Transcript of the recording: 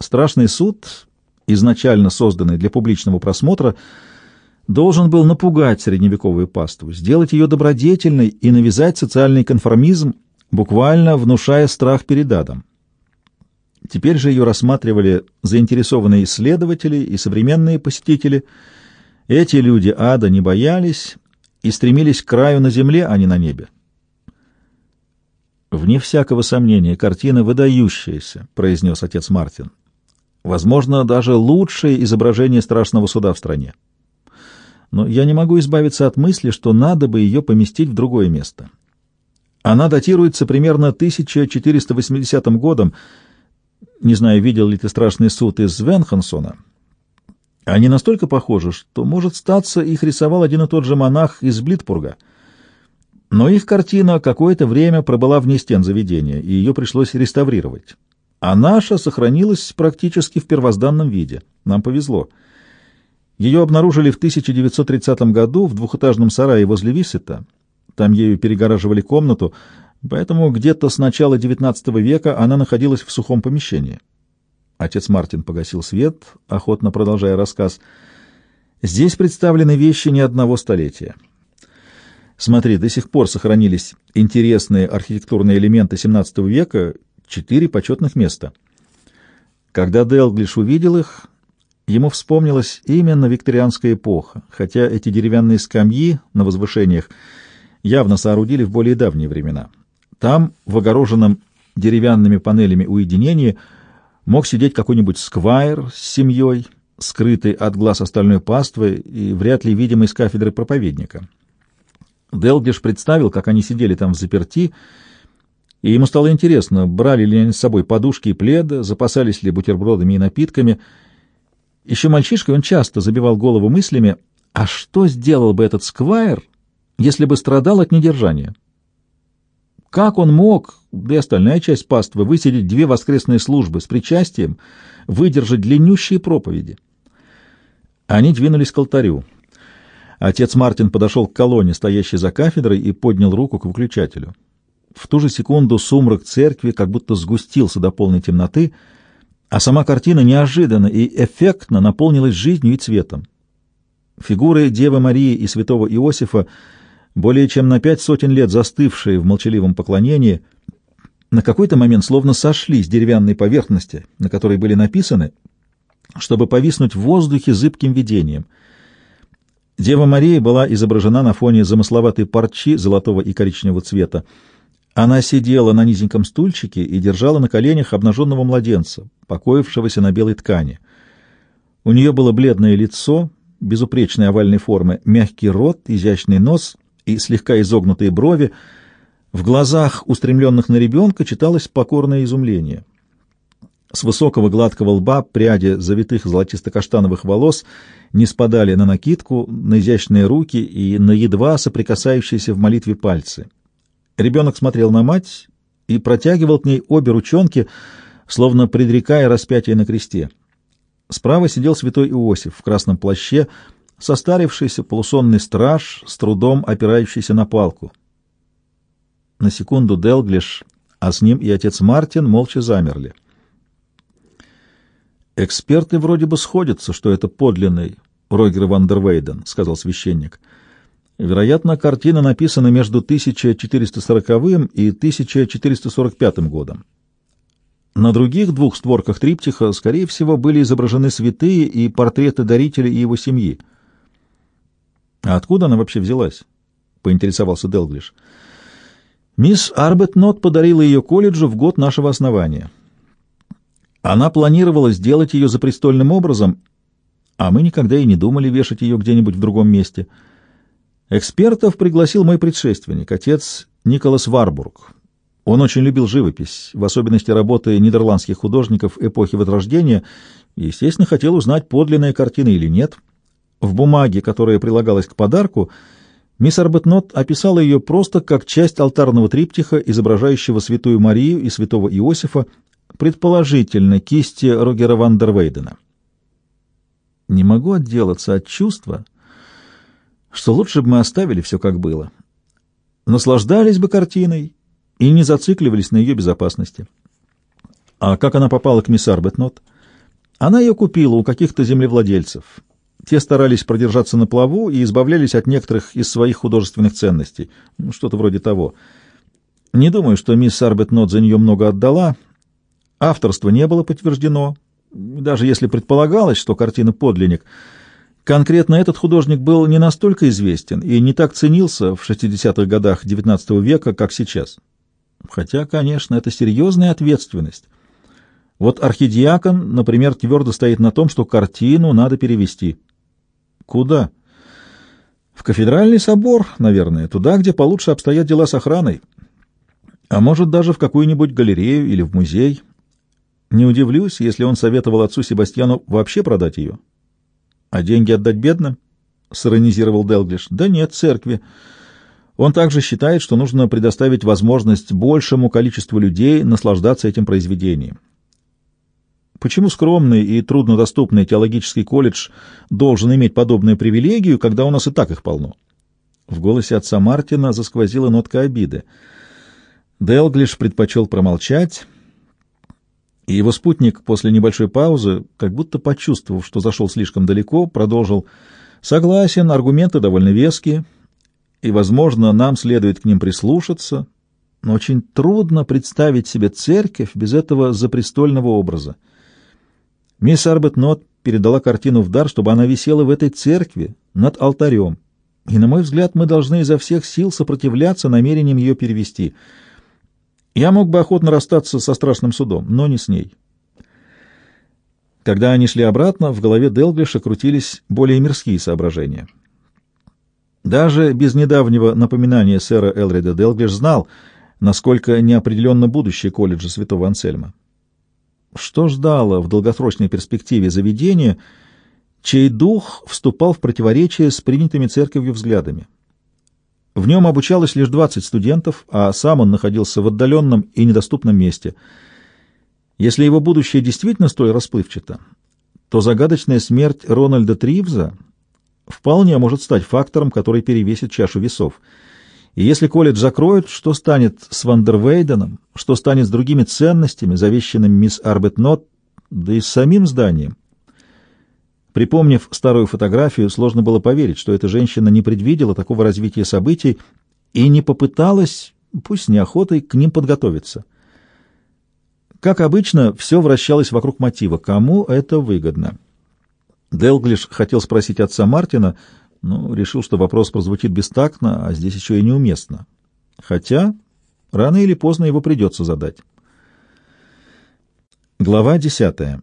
Страшный суд, изначально созданный для публичного просмотра, должен был напугать средневековую паству, сделать ее добродетельной и навязать социальный конформизм, буквально внушая страх перед адом. Теперь же ее рассматривали заинтересованные исследователи и современные посетители. Эти люди ада не боялись и стремились к краю на земле, а не на небе. «Вне всякого сомнения, картина выдающаяся», — произнес отец Мартин. «Возможно, даже лучшее изображение страшного суда в стране. Но я не могу избавиться от мысли, что надо бы ее поместить в другое место. Она датируется примерно 1480 годом. Не знаю, видел ли ты страшный суд из Венхансона. Они настолько похожи, что, может статься, их рисовал один и тот же монах из Блитпурга — но их картина какое-то время пробыла вне стен заведения, и ее пришлось реставрировать. А наша сохранилась практически в первозданном виде. Нам повезло. Ее обнаружили в 1930 году в двухэтажном сарае возле Висета. Там ею перегораживали комнату, поэтому где-то с начала XIX века она находилась в сухом помещении. Отец Мартин погасил свет, охотно продолжая рассказ. Здесь представлены вещи не одного столетия. Смотри, до сих пор сохранились интересные архитектурные элементы XVII века, четыре почетных места. Когда Делглиш увидел их, ему вспомнилась именно викторианская эпоха, хотя эти деревянные скамьи на возвышениях явно соорудили в более давние времена. Там, в огороженном деревянными панелями уединении, мог сидеть какой-нибудь сквайр с семьей, скрытый от глаз остальной паствы и вряд ли видимый с кафедры проповедника. Делдиш представил, как они сидели там в заперти, и ему стало интересно, брали ли они с собой подушки и пледы, запасались ли бутербродами и напитками. Еще мальчишкой он часто забивал голову мыслями, а что сделал бы этот сквайр, если бы страдал от недержания? Как он мог, да и остальная часть паствы, высидеть две воскресные службы с причастием, выдержать длиннющие проповеди? Они двинулись к алтарю. Отец Мартин подошел к колонне, стоящей за кафедрой, и поднял руку к выключателю. В ту же секунду сумрак церкви как будто сгустился до полной темноты, а сама картина неожиданно и эффектно наполнилась жизнью и цветом. Фигуры Девы Марии и святого Иосифа, более чем на пять сотен лет застывшие в молчаливом поклонении, на какой-то момент словно сошли с деревянной поверхности, на которой были написаны, чтобы повиснуть в воздухе зыбким видением — Дева Мария была изображена на фоне замысловатой парчи золотого и коричневого цвета. Она сидела на низеньком стульчике и держала на коленях обнаженного младенца, покоившегося на белой ткани. У нее было бледное лицо, безупречной овальной формы, мягкий рот, изящный нос и слегка изогнутые брови. В глазах, устремленных на ребенка, читалось покорное изумление. С высокого гладкого лба пряди завитых золотисто-каштановых волос не спадали на накидку, на изящные руки и на едва соприкасающиеся в молитве пальцы. Ребенок смотрел на мать и протягивал к ней обе ручонки, словно предрекая распятие на кресте. Справа сидел святой Иосиф в красном плаще, состарившийся полусонный страж, с трудом опирающийся на палку. На секунду Делглиш, а с ним и отец Мартин молча замерли. «Эксперты вроде бы сходятся, что это подлинный Ройгер Вандервейден», — сказал священник. «Вероятно, картина написана между 1440 и 1445 годом. На других двух створках триптиха, скорее всего, были изображены святые и портреты дарителя и его семьи. «А откуда она вообще взялась?» — поинтересовался Делглиш. «Мисс Арбетнот подарила ее колледжу в год нашего основания». Она планировала сделать ее запрестольным образом, а мы никогда и не думали вешать ее где-нибудь в другом месте. Экспертов пригласил мой предшественник, отец Николас Варбург. Он очень любил живопись, в особенности работы нидерландских художников эпохи Возрождения, и, естественно, хотел узнать, подлинная картина или нет. В бумаге, которая прилагалась к подарку, мисс Арбетнот описала ее просто как часть алтарного триптиха, изображающего святую Марию и святого Иосифа, предположительно кисти Рогера Вандервейдена. Не могу отделаться от чувства, что лучше бы мы оставили все как было. Наслаждались бы картиной и не зацикливались на ее безопасности. А как она попала к мисс Арбетнот? Она ее купила у каких-то землевладельцев. Те старались продержаться на плаву и избавлялись от некоторых из своих художественных ценностей. Ну, что-то вроде того. Не думаю, что мисс Арбетнот за нее много отдала. Авторство не было подтверждено. Даже если предполагалось, что картина подлинник, конкретно этот художник был не настолько известен и не так ценился в 60-х годах XIX века, как сейчас. Хотя, конечно, это серьезная ответственность. Вот архидиакон, например, твердо стоит на том, что картину надо перевести. Куда? В кафедральный собор, наверное, туда, где получше обстоят дела с охраной. А может, даже в какую-нибудь галерею или в музей. Не удивлюсь, если он советовал отцу Себастьяну вообще продать ее. — А деньги отдать бедным? — сиронизировал Делглиш. — Да нет, церкви. Он также считает, что нужно предоставить возможность большему количеству людей наслаждаться этим произведением. Почему скромный и труднодоступный теологический колледж должен иметь подобную привилегию, когда у нас и так их полно? В голосе отца Мартина засквозила нотка обиды. Делглиш предпочел промолчать, и его спутник после небольшой паузы, как будто почувствовав, что зашел слишком далеко, продолжил «Согласен, аргументы довольно веские, и, возможно, нам следует к ним прислушаться, но очень трудно представить себе церковь без этого запрестольного образа. Мисс Арбетнот передала картину в дар, чтобы она висела в этой церкви над алтарем, и, на мой взгляд, мы должны изо всех сил сопротивляться намерениям ее перевести — я мог бы охотно расстаться со страшным судом, но не с ней. Когда они шли обратно, в голове Делглиша крутились более мирские соображения. Даже без недавнего напоминания сэра Элрида Делглиш знал, насколько неопределенно будущее колледжа святого Ансельма. Что ждало в долгосрочной перспективе заведения, чей дух вступал в противоречие с принятыми церковью взглядами? В нем обучалось лишь 20 студентов, а сам он находился в отдаленном и недоступном месте. Если его будущее действительно столь расплывчато, то загадочная смерть Рональда Тривза вполне может стать фактором, который перевесит чашу весов. И если колледж закроют, что станет с Вандервейденом, что станет с другими ценностями, завещанными мисс Арбетнот, да и с самим зданием? Припомнив старую фотографию, сложно было поверить, что эта женщина не предвидела такого развития событий и не попыталась, пусть неохотой, к ним подготовиться. Как обычно, все вращалось вокруг мотива, кому это выгодно. Делглиш хотел спросить отца Мартина, но решил, что вопрос прозвучит бестактно, а здесь еще и неуместно. Хотя рано или поздно его придется задать. Глава десятая.